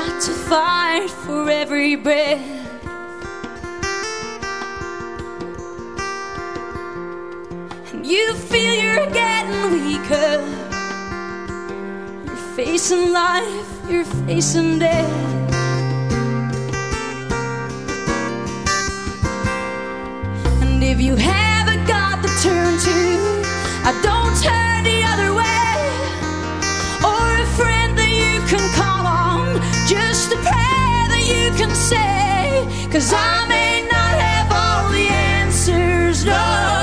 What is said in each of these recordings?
got to fight for every breath. And you feel you're getting weaker. You're facing life, you're facing death. And if you haven't got the turn to, I don't turn just a prayer that you can say. Cause I may not have all the answers, no.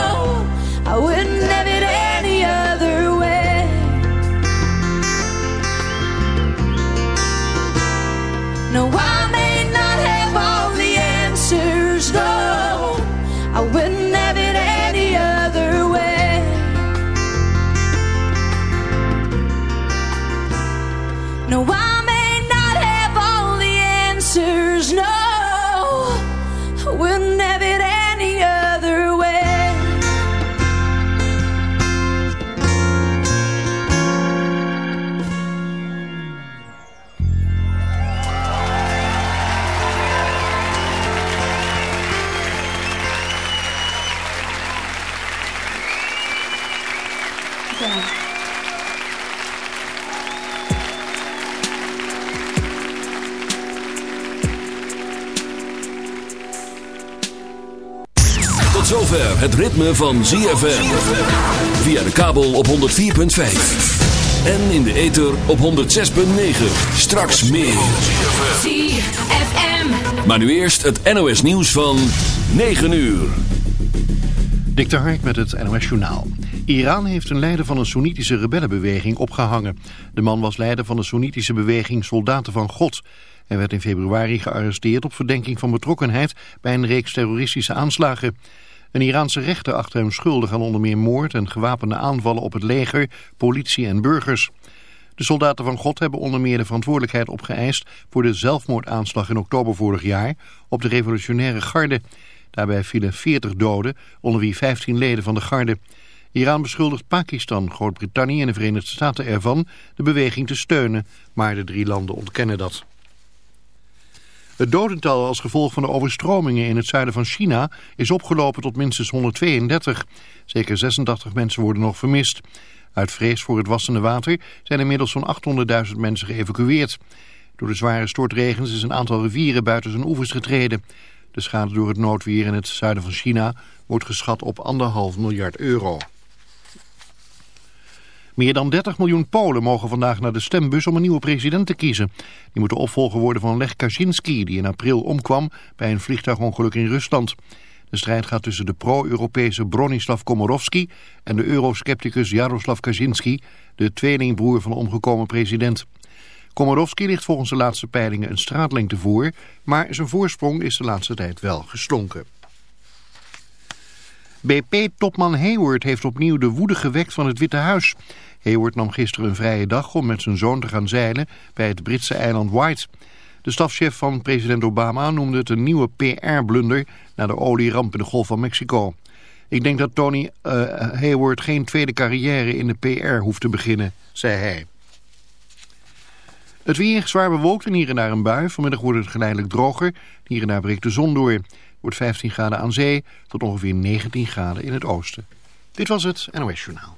Zover het ritme van ZFM. Via de kabel op 104.5. En in de ether op 106.9. Straks meer. ZFM. Maar nu eerst het NOS nieuws van 9 uur. Dik de Hark met het NOS Journaal. Iran heeft een leider van een Soenitische rebellenbeweging opgehangen. De man was leider van de Soenitische beweging Soldaten van God. Hij werd in februari gearresteerd op verdenking van betrokkenheid bij een reeks terroristische aanslagen. Een Iraanse rechter achter hem schuldig aan onder meer moord en gewapende aanvallen op het leger, politie en burgers. De soldaten van God hebben onder meer de verantwoordelijkheid opgeëist voor de zelfmoordaanslag in oktober vorig jaar op de revolutionaire garde. Daarbij vielen 40 doden, onder wie 15 leden van de garde. Iran beschuldigt Pakistan, Groot-Brittannië en de Verenigde Staten ervan de beweging te steunen, maar de drie landen ontkennen dat. Het dodental als gevolg van de overstromingen in het zuiden van China is opgelopen tot minstens 132. Zeker 86 mensen worden nog vermist. Uit vrees voor het wassende water zijn inmiddels zo'n 800.000 mensen geëvacueerd. Door de zware stortregens is een aantal rivieren buiten zijn oevers getreden. De schade door het noodweer in het zuiden van China wordt geschat op anderhalf miljard euro. Meer dan 30 miljoen Polen mogen vandaag naar de stembus om een nieuwe president te kiezen. Die moet de opvolger worden van Lech Kaczynski, die in april omkwam bij een vliegtuigongeluk in Rusland. De strijd gaat tussen de pro-Europese Bronislav Komorowski en de euroscepticus Jaroslav Kaczynski, de tweelingbroer van de omgekomen president. Komorowski ligt volgens de laatste peilingen een straatlengte voor, maar zijn voorsprong is de laatste tijd wel geslonken. BP-topman Hayward heeft opnieuw de woede gewekt van het Witte Huis. Hayward nam gisteren een vrije dag om met zijn zoon te gaan zeilen bij het Britse eiland White. De stafchef van president Obama noemde het een nieuwe PR-blunder na de olieramp in de Golf van Mexico. Ik denk dat Tony uh, Hayward geen tweede carrière in de PR hoeft te beginnen, zei hij. Het weer zwaar bewolkt en hier en daar een bui. Vanmiddag wordt het geleidelijk droger. Hier en daar breekt de zon door. Wordt 15 graden aan zee tot ongeveer 19 graden in het oosten. Dit was het NOS Journaal.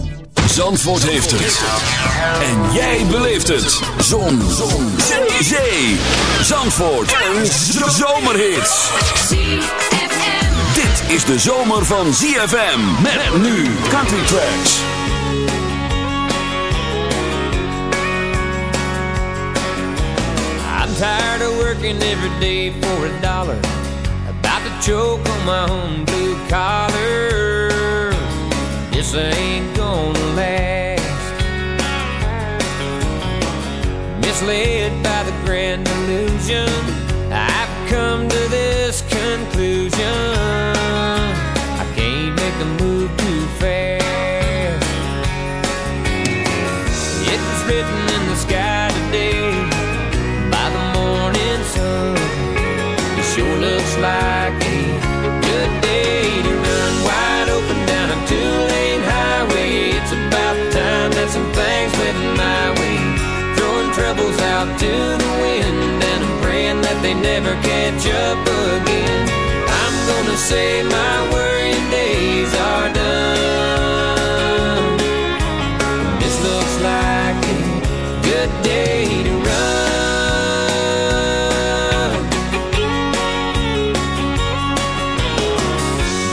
Zandvoort heeft het. En jij beleeft het. Zon. Zon. Zee. Zandvoort. Een zomerhit. Dit is de zomer van ZFM. Met nu Country Tracks. I'm tired of working every day for a dollar. About to choke on my own blue collar. This ain't gonna Misled by the grand illusion, I've come to this conclusion. I can't make a move never up again. I'm gonna say my worrying days are done. This looks like a good day to run.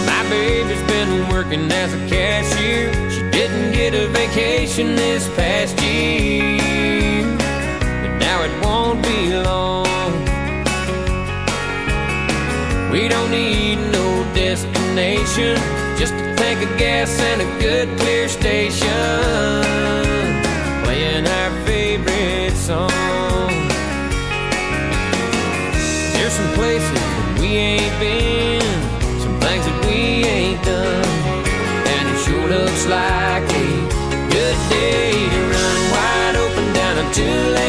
My baby's been working as a cashier. She didn't get a vacation this past destination, just a tank of gas and a good clear station, playing our favorite song. There's some places that we ain't been, some things that we ain't done, and it sure looks like a good day to run wide open down a two-lane highway.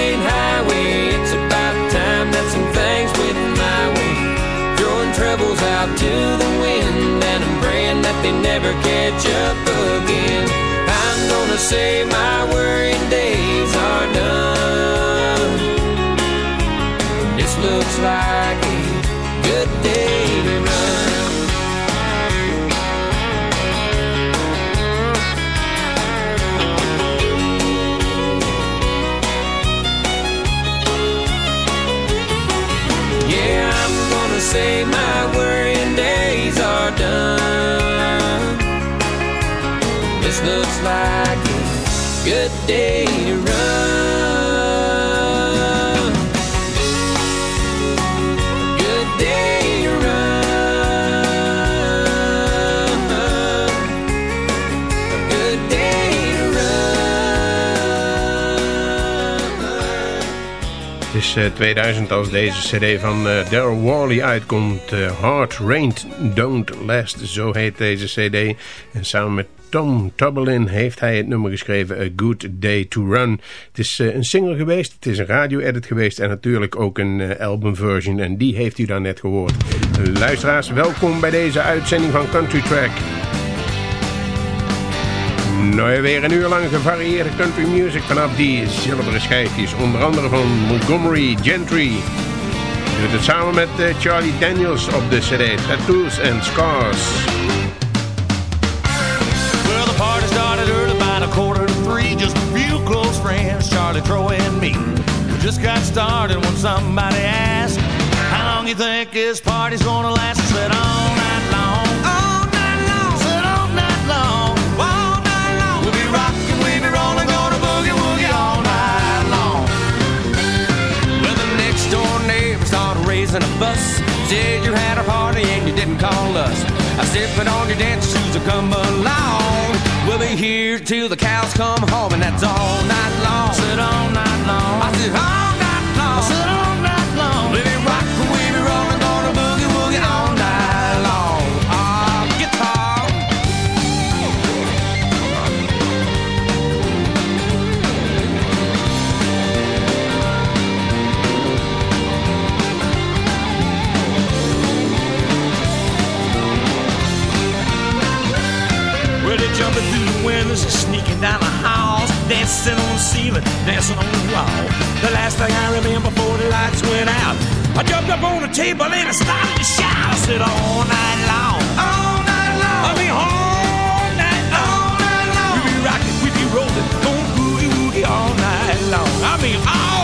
Up again. I'm gonna say my worrying good day. Het is eh, 2000 als deze cd van eh, Daryl uitkomt. Eh, Hard Rain Don't Last, zo heet deze cd. En samen met Tom Tubberlin heeft hij het nummer geschreven A Good Day to Run. Het is eh, een single geweest, het is een radio-edit geweest en natuurlijk ook een eh, albumversion. En die heeft u dan net gehoord. Luisteraars, welkom bij deze uitzending van Country Track. Nou, weer een uur lang gevarieerde country music vanaf die zilveren schijfjes. Onder andere van Montgomery Gentry. Doet het samen met eh, Charlie Daniels op de cd Tattoos and Scars. A quarter to three. Just a few close friends, Charlie, Troy, and me. We just got started when somebody asked, How long you think this party's gonna last? I said, All night long. All night long. I Said, All night long. All night long. We'll be rocking, we'll be rolling, gonna boogie woogie all night long. Well, the next door neighbor started raising a fuss. Said you had a party and you didn't call us. I said, put on your dance shoes and come along. Here till the cows come home, and that's all night long. I said, all night long. I said, all ceiling, dancing on the wall. The last thing I remember before the lights went out, I jumped up on the table and I started to shout. I said all night long, all night long. I mean all night all night long. We be rocking, we be rolling, going boogie woogie all night long. I mean all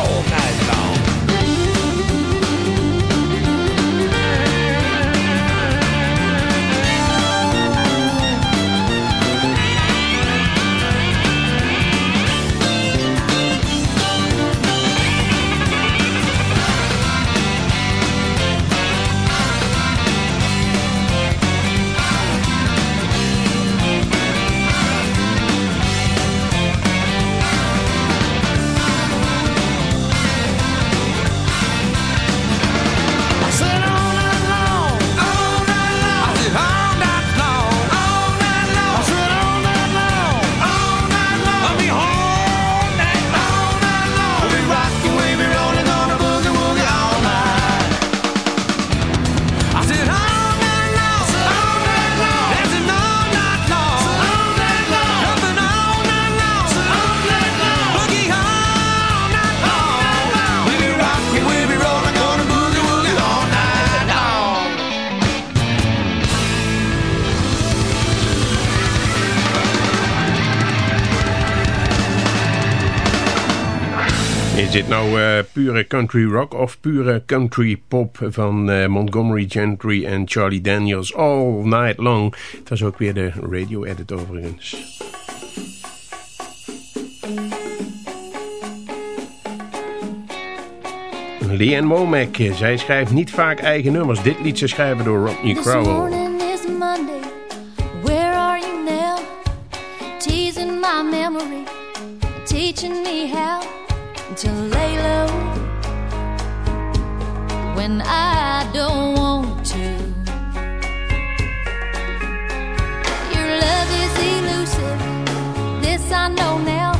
dit nou eh, pure country rock of pure country pop van eh, Montgomery Gentry en Charlie Daniels all night long? Het was ook weer de radio edit overigens. Leanne Womack, eh, zij schrijft niet vaak eigen nummers. Dit liet ze schrijven door Rodney This Crowell. morning is Monday. Where are you now? Teasing my memory, teaching me how to lay low when I don't want to. Your love is elusive. This I know now.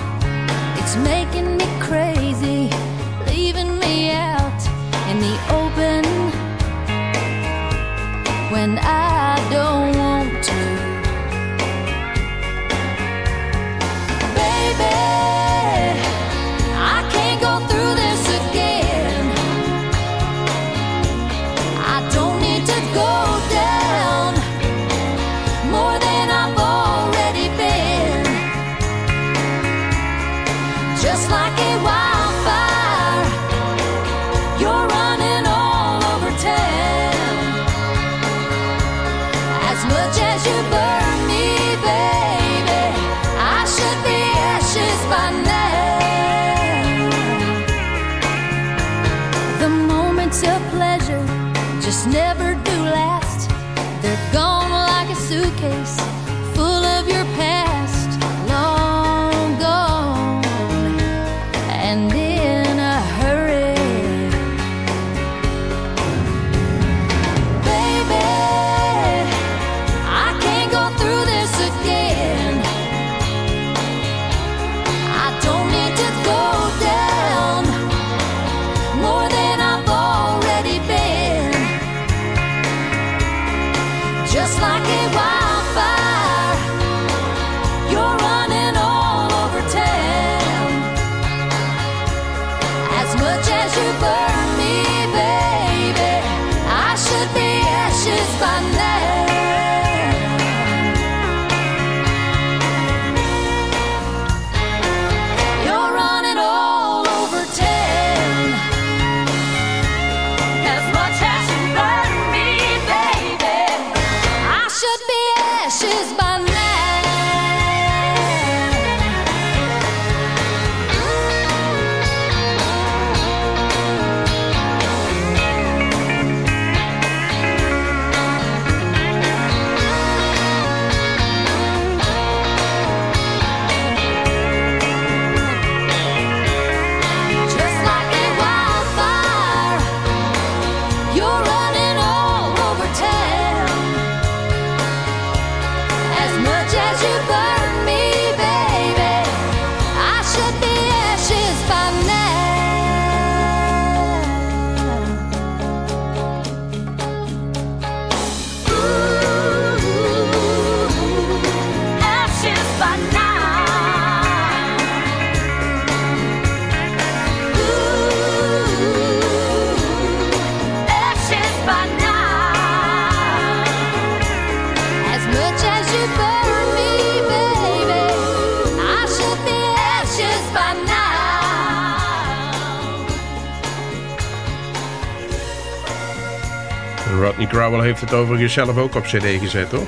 It's making me crazy, leaving me out in the open when I don't want to. As much as you burn heeft het overigens zelf ook op cd gezet, toch?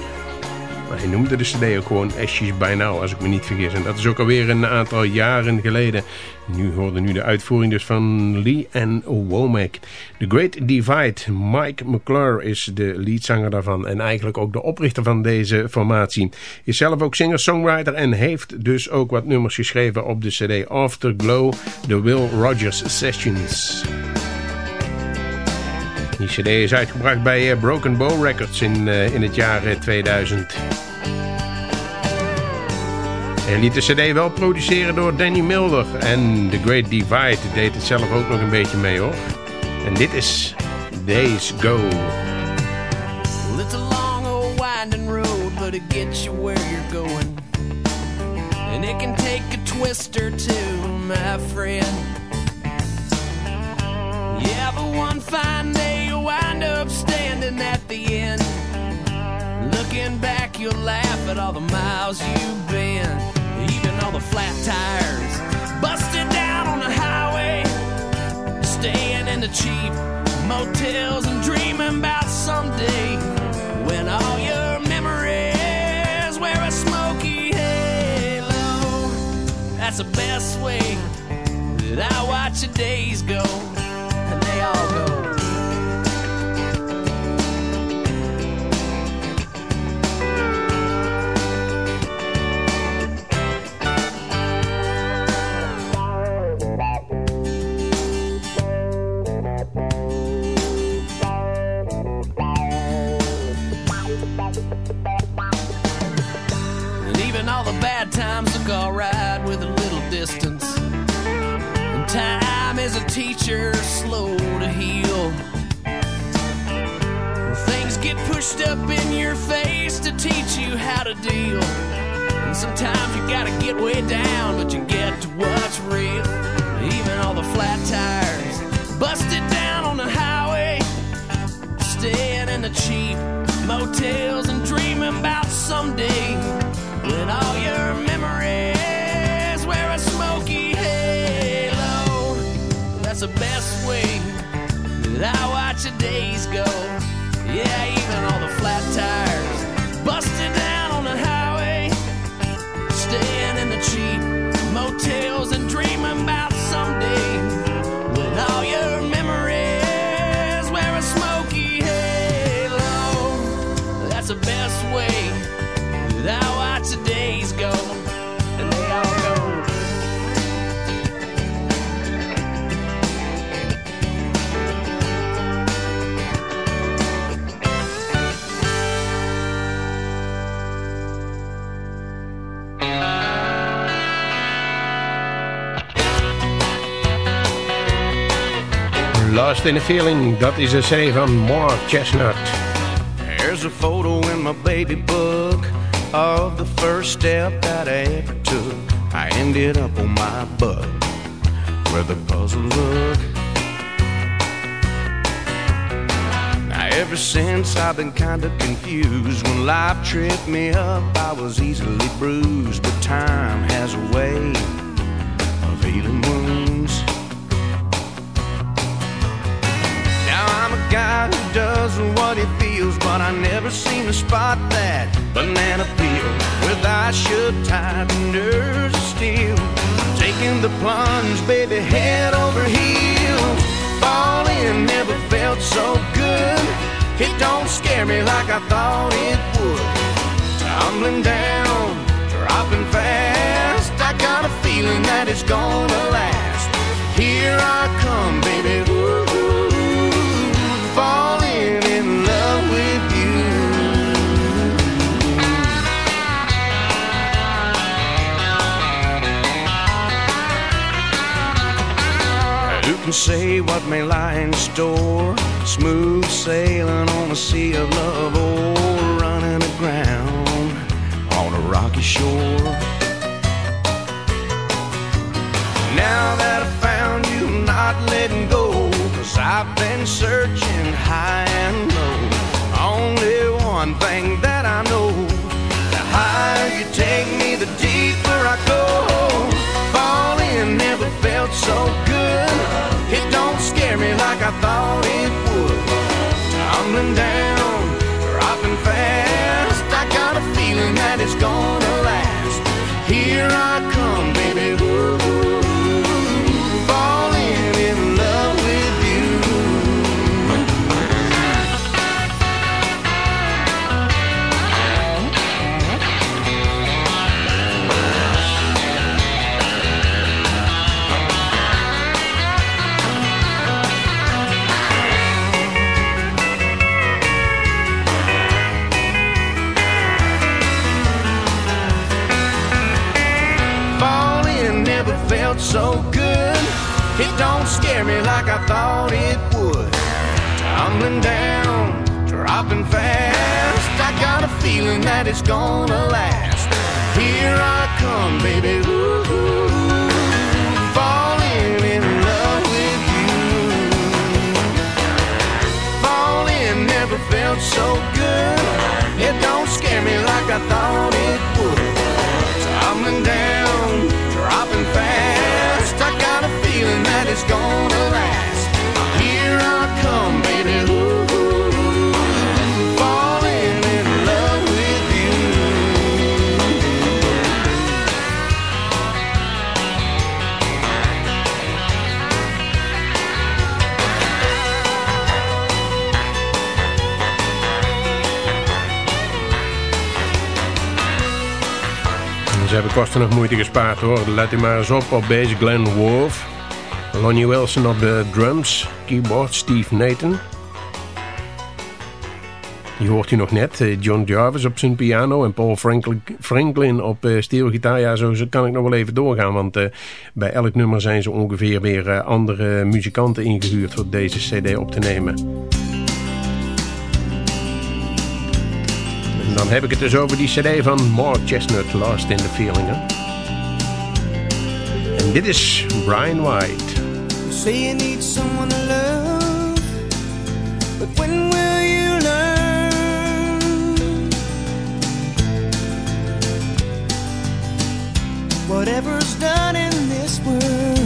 Maar hij noemde de cd ook gewoon Ashes by als ik me niet vergis. En dat is ook alweer een aantal jaren geleden. Nu hoorde nu de uitvoering dus van Lee en Womack. The Great Divide. Mike McClure is de leadzanger daarvan. En eigenlijk ook de oprichter van deze formatie. Is zelf ook singer-songwriter en heeft dus ook wat nummers geschreven op de cd Afterglow. The Will Rogers Sessions. Die cd is uitgebracht bij eh, Broken Bow Records in, uh, in het jaar 2000. En liet de cd wel produceren door Danny Milder. En The Great Divide deed het zelf ook nog een beetje mee hoor. En dit is Days Go. Well, it's a long old winding road, but it gets you where you're going. And it can take a twist or two, my friend. Yeah, but one fine day you'll wind up standing at the end. Looking back, you'll laugh at all the miles you've been. Even all the flat tires busted down on the highway. Staying in the cheap motels and dreaming about someday when all your memories wear a smoky halo. That's the best way that I watch the days go and up in your face to teach you how to deal. And sometimes you gotta get way down, but you get to what's real. Even all the flat tires busted down on the highway. Staying in the cheap motels and dreaming about someday when all your memories wear a smoky halo. That's the best way that I watch the days go. Yeah, motels Lost in a Feeling, dat is een C van Mark Chesnutt. There's a photo in my baby book of the first step that I ever took. I ended up on my butt where the puzzle look. Now, ever since I've been kind of confused. When life tripped me up, I was easily bruised. But time has a way of healing guy who does what he feels, but I never seem to spot that banana peel with eyes shut tight and nerves of steel. Taking the plunge, baby, head over heels. Falling never felt so good. It don't scare me like I thought it would. Tumbling down, dropping fast. I got a feeling that it's gonna last. Here I come, baby. Ooh, can say what may lie in store? Smooth sailing on a sea of love or running aground on a rocky shore. Now that I found you, I'm not letting go. Cause I've been searching high and low. Only one thing that I know the higher you take me, the deeper I go. Falling never felt so scare me like I thought it would. Tumbling down, dropping fast. I got a feeling that it's gonna last. Here I kosten nog moeite gespaard hoor. Let u maar eens op op bass Glenn Wolf. Lonnie Wilson op de drums. Keyboard Steve Nathan. Die hoort u nog net. eh, John Jarvis op zijn piano en Paul Franklin, op eh, steelgitaar. Ja, zo kan ik nog wel even doorgaan. Want eh, bij elk nummer zijn ze ongeveer weer andere muzikanten ingehuurd... voor deze cd op te nemen. Dan heb ik het dus over die cd van Mark Chesnutt, Lost in the Feeling. hè. En dit is Brian White. You say you need someone to love, but when will you learn? Whatever's done in this world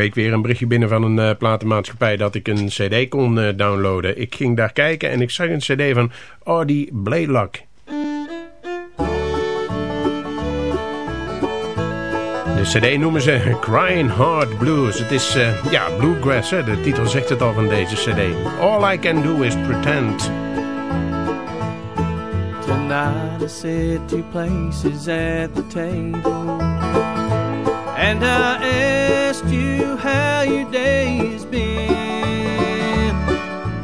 week weer een berichtje binnen van een uh, platenmaatschappij dat ik een cd kon uh, downloaden. Ik ging daar kijken en ik zag een cd van Audie Blaylock. De cd noemen ze Crying Heart Blues. Het is, uh, ja, bluegrass, hè? de titel zegt het al van deze cd. All I Can Do Is Pretend. Tonight at the And I asked you how your day's been.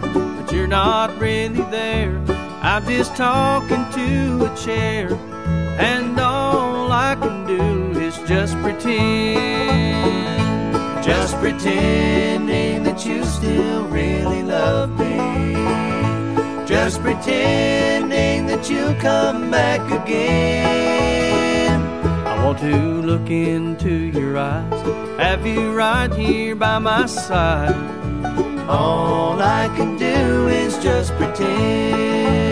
But you're not really there. I'm just talking to a chair. And all I can do is just pretend. Just pretending that you still really love me. Just pretending that you'll come back again want to look into your eyes. Have you right here by my side? All I can do is just pretend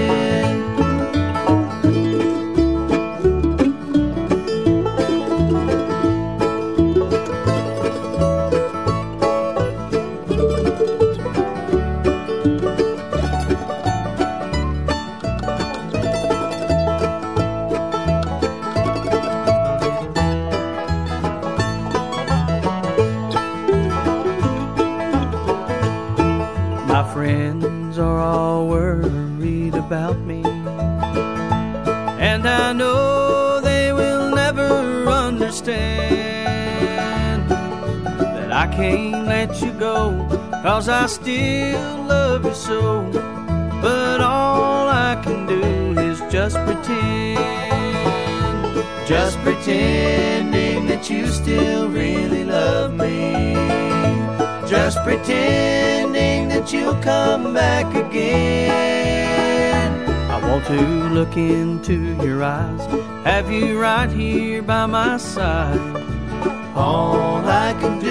can't let you go, cause I still love you so. But all I can do is just pretend, just pretending that you still really love me. Just pretending that you'll come back again. I want to look into your eyes, have you right here by my side. All I can do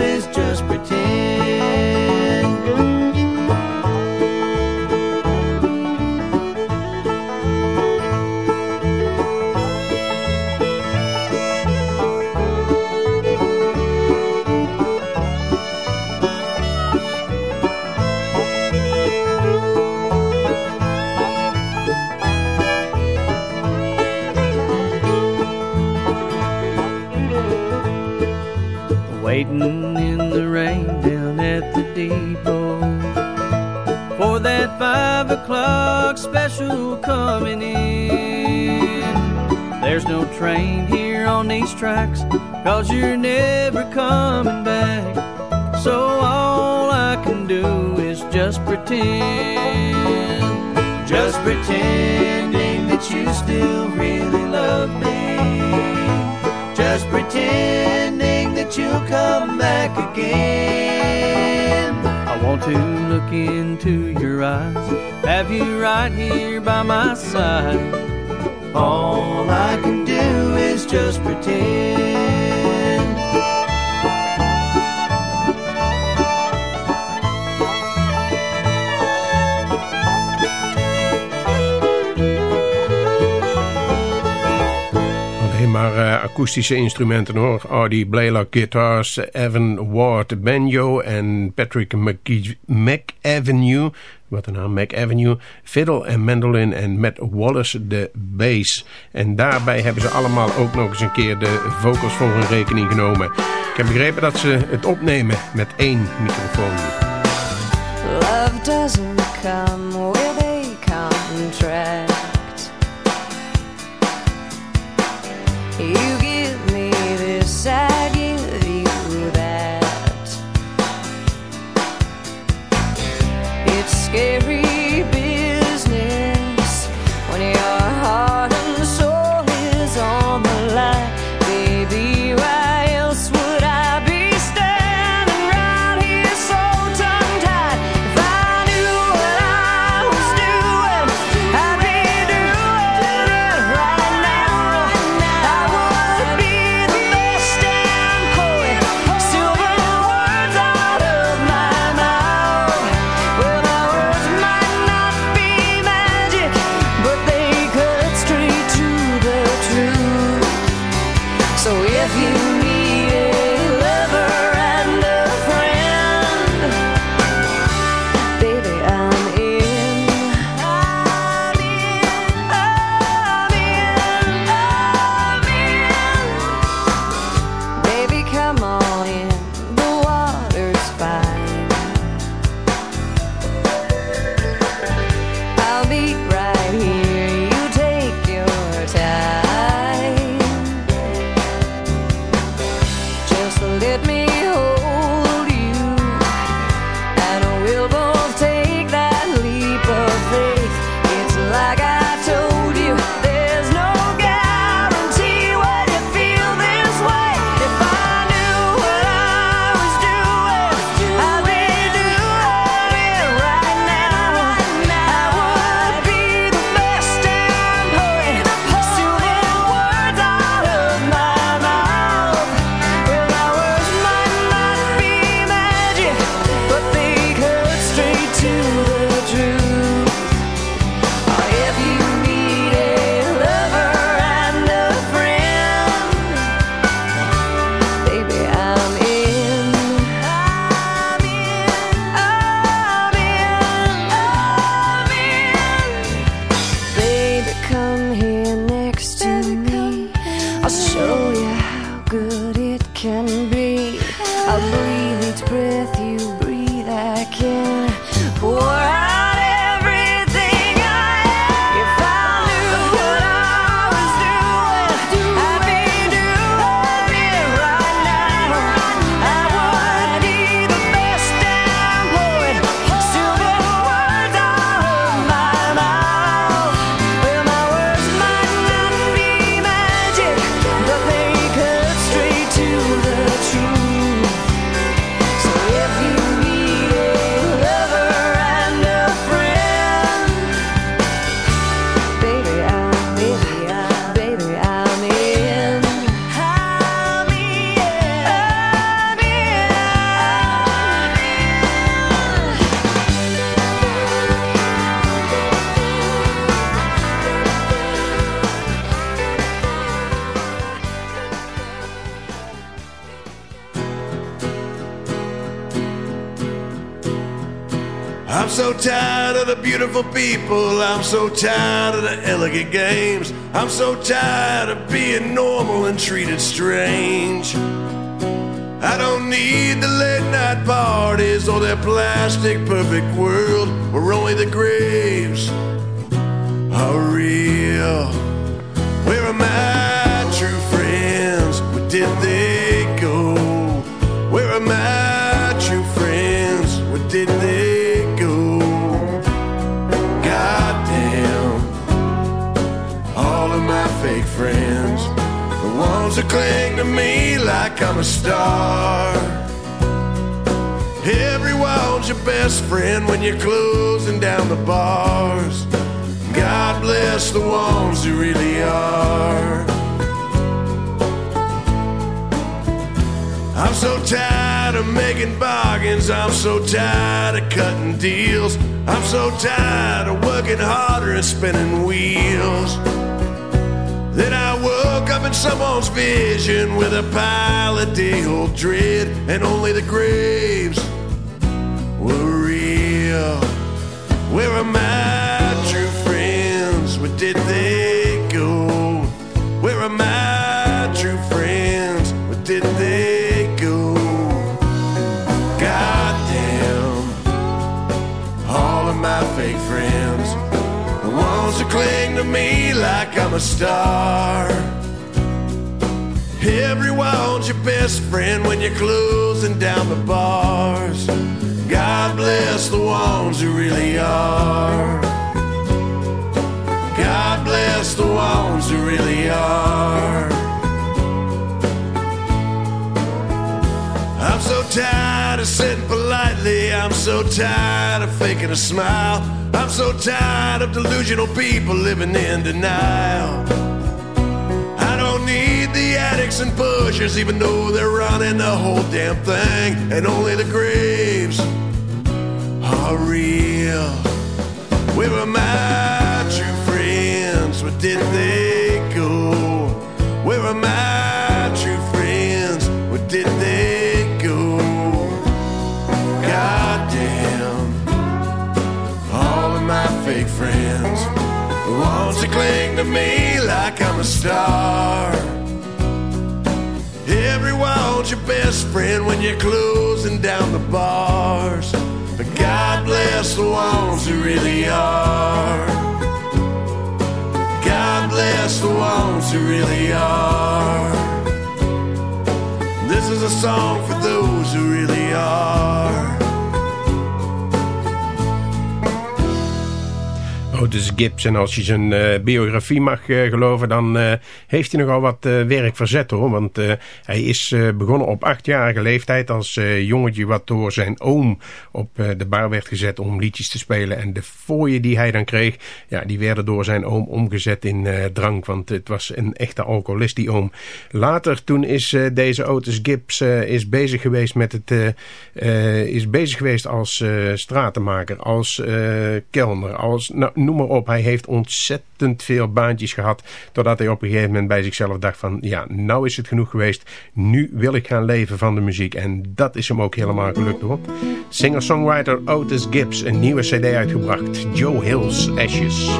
is just pretend. Five o'clock special coming in. There's no train here on these tracks, cause you're never coming back. So all I can do is just pretend, just pretending that you still really love me. Just pretending that you'll come back again. To look into your eyes, have you right here by my side. All I can do is just pretend. Maar uh, akoestische instrumenten hoor. Audie Blaylock guitars, Evan Ward banjo en Patrick McAvenue, wat een naam, McAvenue, fiddle en mandolin en Matt Wallace de bass. En daarbij hebben ze allemaal ook nog eens een keer de vocals voor hun rekening genomen. Ik heb begrepen dat ze het opnemen met één microfoon. Love doesn't come with a contract. You I'm so tired of the elegant games. I'm so tired of being normal and treated strange. I don't need the late night parties or their plastic perfect world where only the graves are real. Where are my true friends? Where did they cling to me like I'm a star. Everyone's your best friend when you're closing down the bars. God bless the ones who really are. I'm so tired of making bargains. I'm so tired of cutting deals. I'm so tired of working harder and spinning wheels. Then I someone's vision with a pile of day old dread, and only the graves were real. Where are my true friends? Where did they go? Where are my true friends? Where did they go? Goddamn, all of my fake friends, the ones who cling to me like I'm a star. Everyone's your best friend when you're closing down the bars. God bless the ones who really are. God bless the ones who really are. I'm so tired of sitting politely. I'm so tired of faking a smile. I'm so tired of delusional people living in denial. Addicts and pushers, even though they're running the whole damn thing. And only the graves are real. Where are my true friends? Where did they go? Where are my true friends? Where did they go? Goddamn, all of my fake friends, ones that cling to me like I'm a star. Everyone's your best friend when you're closing down the bars. But God bless the ones who really are. God bless the ones who really are. This is a song for those who really are. Otis Gibbs. En als je zijn eh, biografie mag eh, geloven, dan eh, heeft hij nogal wat werk verzet hoor. Want hij is begonnen op achtjarige leeftijd als jongetje wat door zijn oom op de bar werd gezet om liedjes te spelen. En de fooien die hij dan kreeg, ja, die werden door zijn oom omgezet in drank. Want het was een echte alcoholist die oom. Later toen is deze Otis Gibbs is bezig geweest met het is bezig geweest als stratenmaker, als kelner, als nou, noem maar op. Hij heeft ontzettend veel baantjes gehad. Totdat hij op een gegeven moment bij zichzelf dacht van... ja, nou is het genoeg geweest. Nu wil ik gaan leven van de muziek. En dat is hem ook helemaal gelukt hoor. Singer-songwriter Otis Gibbs. Een nieuwe cd uitgebracht. Joe Hill's Ashes.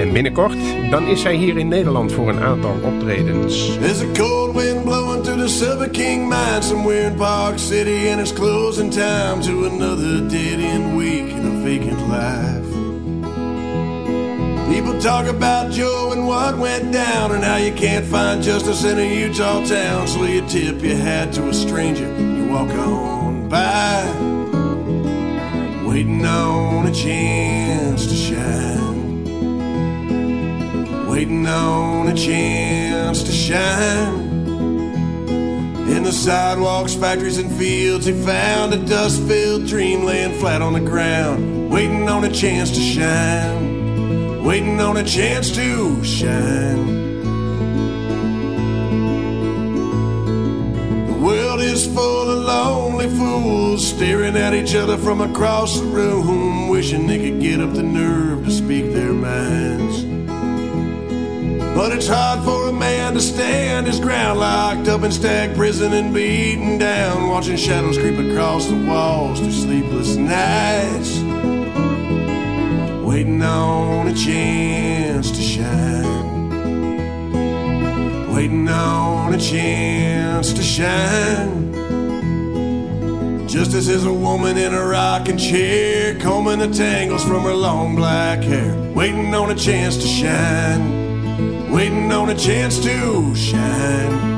En binnenkort, dan is hij hier in Nederland voor een aantal optredens. There's a cold wind blowing through the Silver King mine somewhere in Park City, and it's closing time to another dead week in a vacant life. People talk about Joe and what went down, and how you can't find justice in a Utah town. So you tip your hat to a stranger, you walk on by, waiting on a chance to shine. Waiting on a chance to shine. In the sidewalks, factories, and fields, he found a dust filled dream laying flat on the ground, waiting on a chance to shine waiting on a chance to shine. The world is full of lonely fools staring at each other from across the room, wishing they could get up the nerve to speak their minds. But it's hard for a man to stand his ground, locked up in stag prison and beaten down, watching shadows creep across the walls through sleepless nights. Waiting on a chance to shine, waiting on a chance to shine. Just as there's a woman in a rocking chair, combing the tangles from her long black hair, waiting on a chance to shine, waiting on a chance to shine.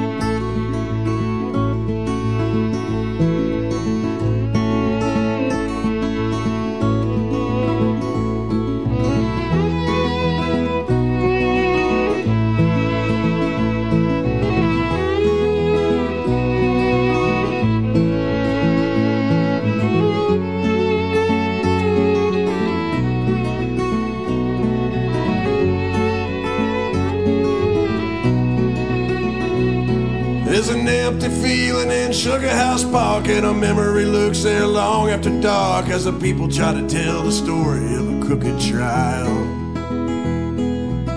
Empty feeling in Sugar House Park, and a memory looks there long after dark as the people try to tell the story of a crooked trial.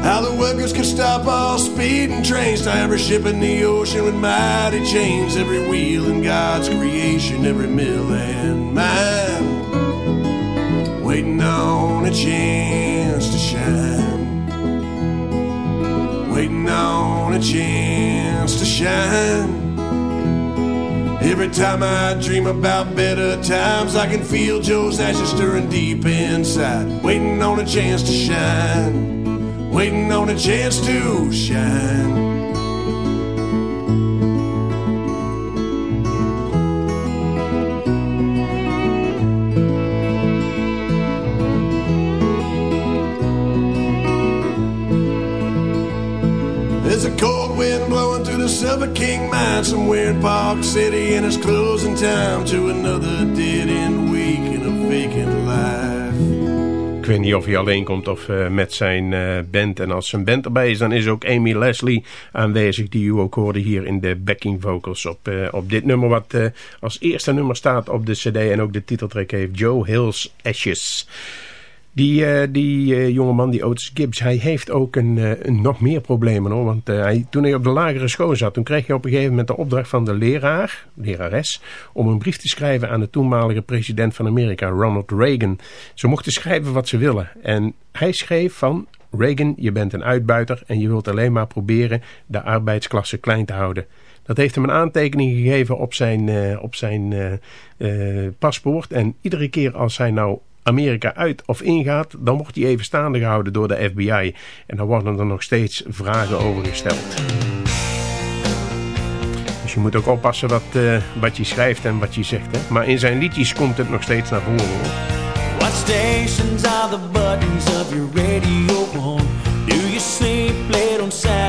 How the workers could stop all speeding trains to every ship in the ocean with mighty chains, every wheel in God's creation, every mill and mine, waiting on a chance to shine waiting on a chance to shine. Every time I dream about better times, I can feel Joe's ashes stirring deep inside. Waiting on a chance to shine, waiting on a chance to shine. Park City, to another week in a life. Ik weet niet of hij alleen komt of uh, met zijn uh, band. En als zijn band erbij is, dan is ook Amy Leslie aanwezig. Die u ook hoorde hier in de backing vocals op, uh, op dit nummer. Wat als eerste nummer staat op de cd en ook de titeltrack heeft. Joe Hill's Ashes. Die, uh, die uh, jongeman, die Otis Gibbs, hij heeft ook een, een nog meer problemen hoor. Want hij, toen hij op de lagere school zat, toen kreeg hij op een gegeven moment de opdracht van de leraar, lerares, om een brief te schrijven aan de toenmalige president van Amerika, Ronald Reagan. Ze mochten schrijven wat ze willen. En hij schreef van, Reagan, je bent een uitbuiter en je wilt alleen maar proberen de arbeidsklasse klein te houden. Dat heeft hem een aantekening gegeven op zijn, op zijn paspoort. En iedere keer als hij nou Amerika uit of ingaat, dan wordt hij even staande gehouden door de FBI. En dan worden er nog steeds vragen over gesteld. Dus je moet ook oppassen wat, uh, wat je schrijft en wat je zegt. Hè? Maar in zijn liedjes komt het nog steeds naar voren. Hoor. What stations are the buttons of your radio? Do you sleep late on Saturday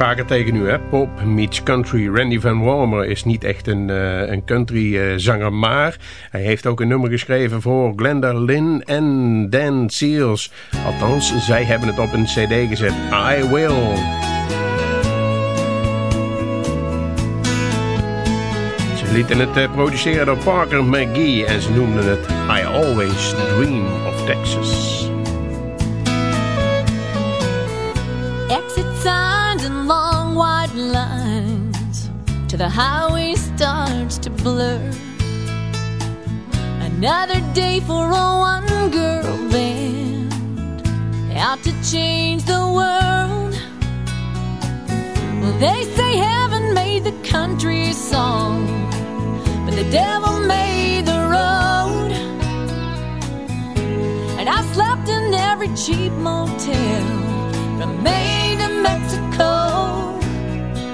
vaker tegen u, hè? Pop meets country. Randy Van Warmer is niet echt een, uh, een country uh, zanger, maar hij heeft ook een nummer geschreven voor Glenda Lynn en Dan Seals. Althans, zij hebben het op een cd gezet. I Will. Ze lieten het uh, produceren door Parker McGee en ze noemden het I Always Dream of Texas. The highway starts to blur. Another day for a one girl band out to change the world. Well, they say heaven made the country song, but the devil made the road. And I slept in every cheap motel from Mexico,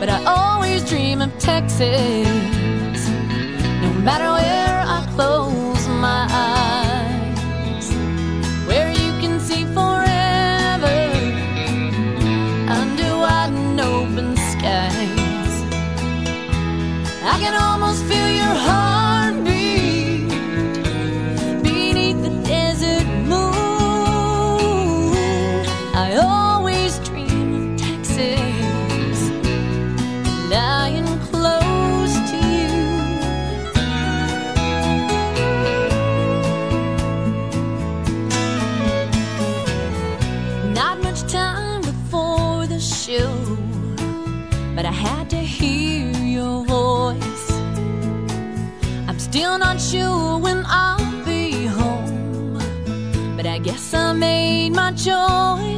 but I always dream of Texas. No matter where I close my eyes, where you can see forever under wide and open skies. I can almost feel your heartbeat made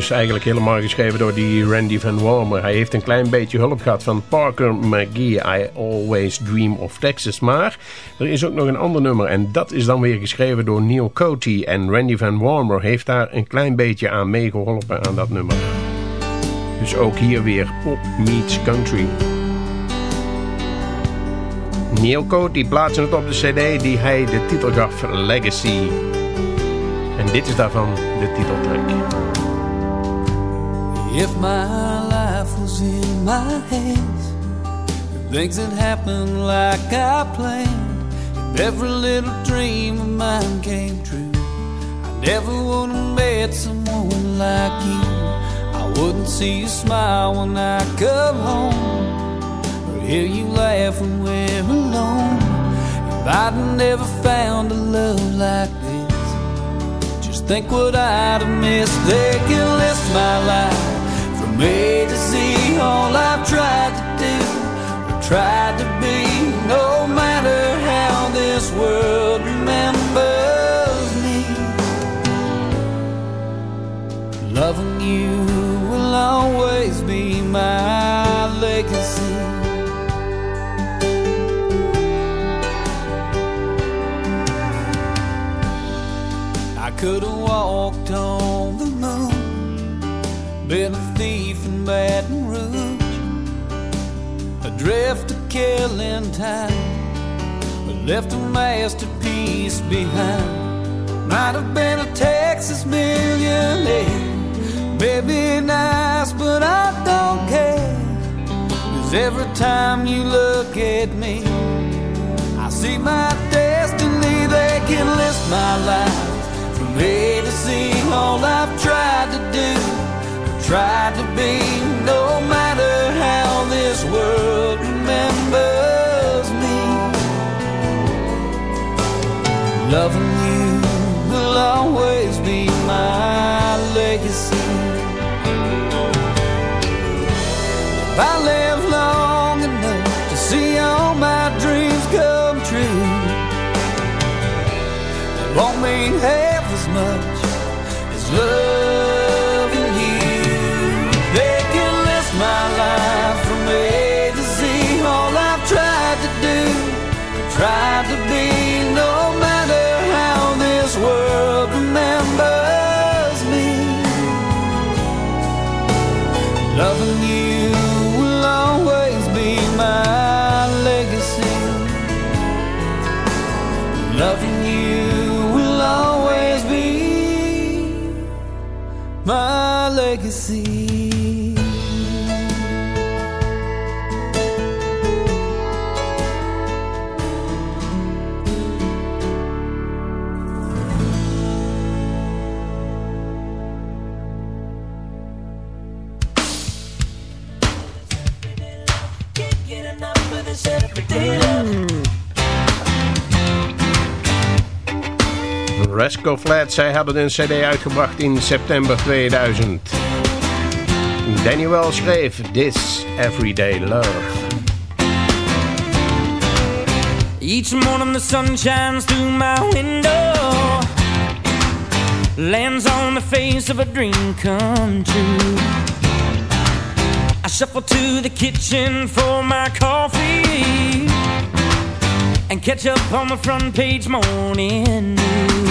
dus eigenlijk helemaal geschreven door die Randy Van Warmer. Hij heeft een klein beetje hulp gehad van Parker McGee. I Always Dream of Texas. Maar er is ook nog een ander nummer. En dat is dan weer geschreven door Neil Coty. En Randy Van Warmer heeft daar een klein beetje aan meegeholpen aan dat nummer. Dus ook hier weer pop meets country. Neil Coty plaatste het op de cd die hij de titel gaf Legacy. En dit is daarvan de titeltrack. If my life was in my hands, things had happened like I planned, if every little dream of mine came true, I never would have met someone like you. I wouldn't see you smile when I come home, or hear you laugh when we're alone. If I'd never found a love like this, just Think what I'd have missed. They can list my life A to Z. all I've tried to do, tried to be, no matter how this world remembers me. Loving you will always be my legacy. I could have walked on the moon, been a thief Baton Rouge, adrift to killing time, but left a masterpiece behind. Might have been a Texas millionaire, maybe nice, but I don't care. Cause every time you look at me, I see my destiny, they can list my life from A to Z. All I've tried to do, tried to be, Rascal Flatts, zij hadden een cd uitgebracht in september 2000. Danny Wells schreef This Everyday Love. Each morning the sun shines through my window Lands on the face of a dream come true I shuffle to the kitchen for my coffee And catch up on the front page morning news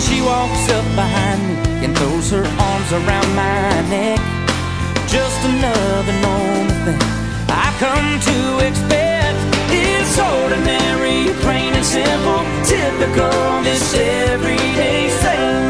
She walks up behind me And throws her arms around my neck Just another normal thing I come to expect. It's ordinary, plain and simple Typical, this everyday Same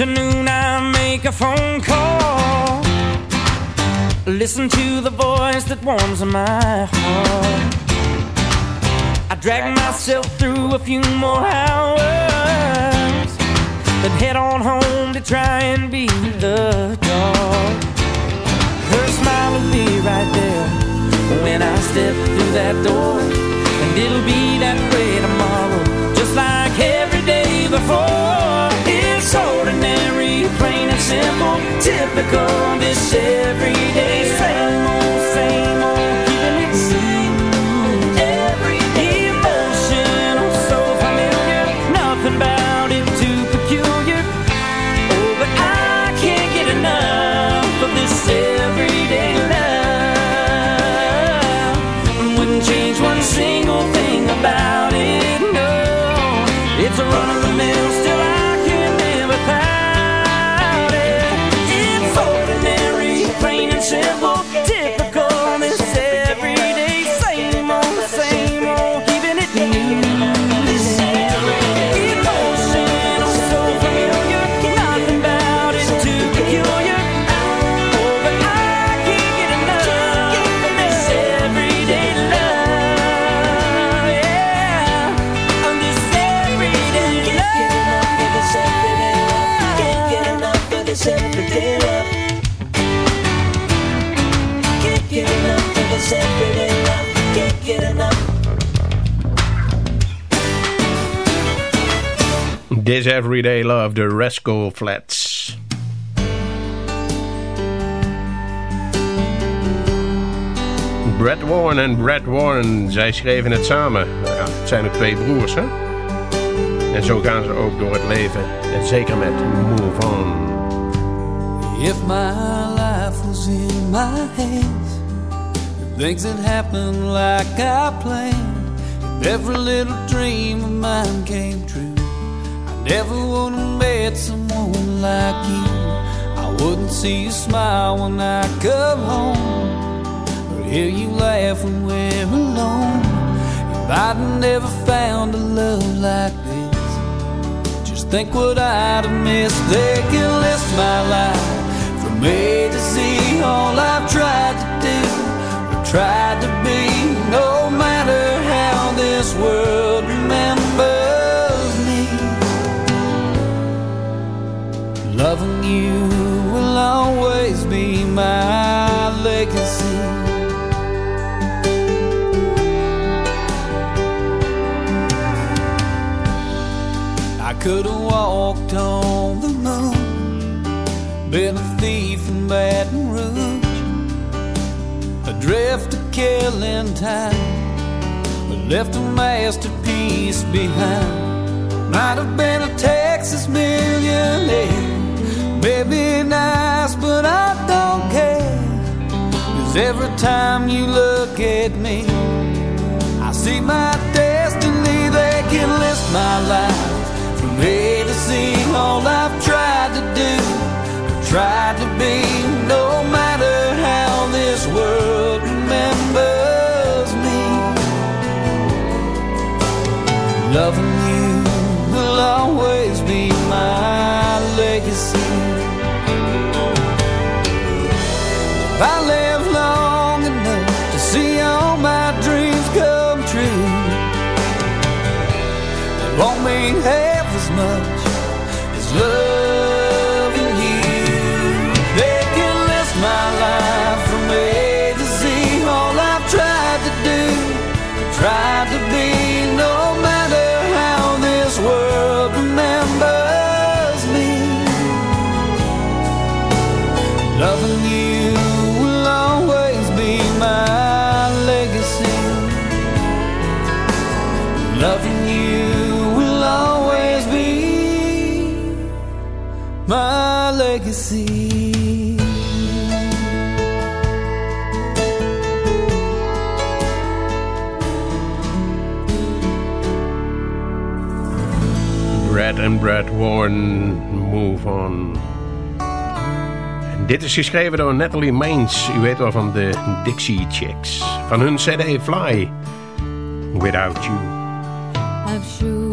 Afternoon I make a phone call. Listen to the voice that warms my heart. I drag myself through a few more hours Then head on home to try and be the dog. Her smile will be right there When I step through that door And it'll be that simple Typical, this everyday This Everyday Love, de Rascal Flats. Brad Warren en Brad Warren, zij schreven het samen. Ja, het zijn ook twee broers, hè? En zo gaan ze ook door het leven. En zeker met Move On. If my life was in my hands, things had happened like I planned, every little dream of mine came never would have met someone like you. I wouldn't see you smile when I come home, or hear you laugh when we're alone. If I'd never found a love like this, just think what I'd have missed. They can list my life from A to Z. All I've tried to do, or tried to be, no matter how this world remembers Loving you will always be my legacy. I could have walked on the moon, been a thief in Baton Rouge, adrift to killing time, but left a masterpiece behind. Might have been a Texas millionaire, maybe nice, but I don't care. Cause every time you look at me, I see my destiny. They can list my life from A to Z. All I've tried to do, tried to be, no matter how this world remembers me. Loving you will always If I live long enough to see all my dreams come true, it won't mean Brad en Brad Warren, Move On. En dit is geschreven door Natalie Maines. U weet wel van de Dixie Chicks. Van hun CD Fly. Without You. I've sure